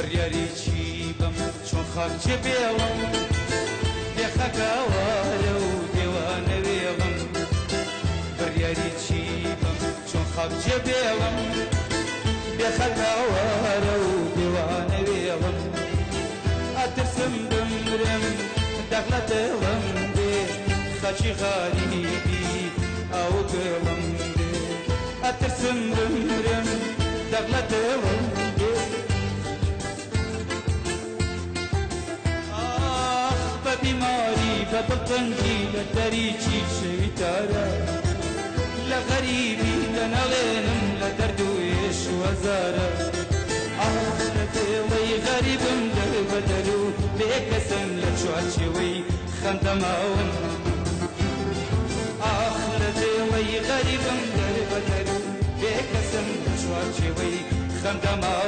بڕیاری چی بم چۆن خاکچێ بێوم دێخەکەوارە و دێوانەوێڵم بڕیاری چی بم چۆن خاکچێ بێوم دێخەکەوارە و دێوانەوێڵم ئەترسم بمرم دەخلەتەڵم دێ خەچی غاریبی ئەو گەڵم دێ ئەترسم بمرم دەخلەتەڵم دێ لە بقنگی لە تەریکی شەوی تارە لە غەریبی دەنەڵێنم لە دەرد و ێش وەزارە لە تێڵی غەریبم دەر بەدەر و بێکەسم لە چوارچەوەی خەندەماون ئاخ لە تێڵی غەریبم دەر بەدەر و بێکەسم لە چوارچەوەی خەندەماون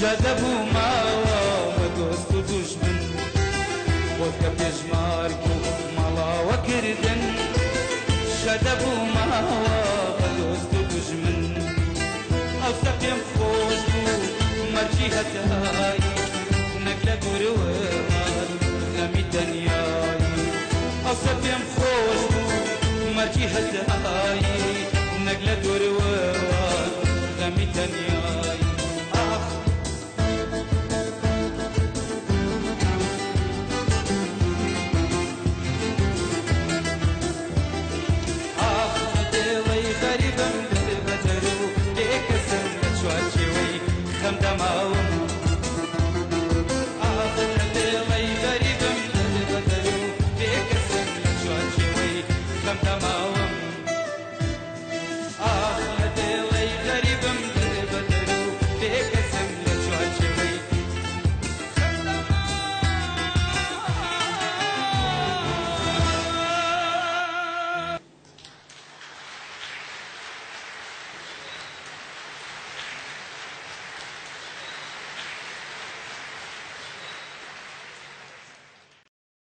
شادبو مالا مدوست دشمن وكب شدبو مالا وكردن شادبو مالا مدوست دشمن او سقيم خوش بو مرجي هتهاي نقل قروهال غمي دنياي او سقيم خوش بو مرجي هتهاي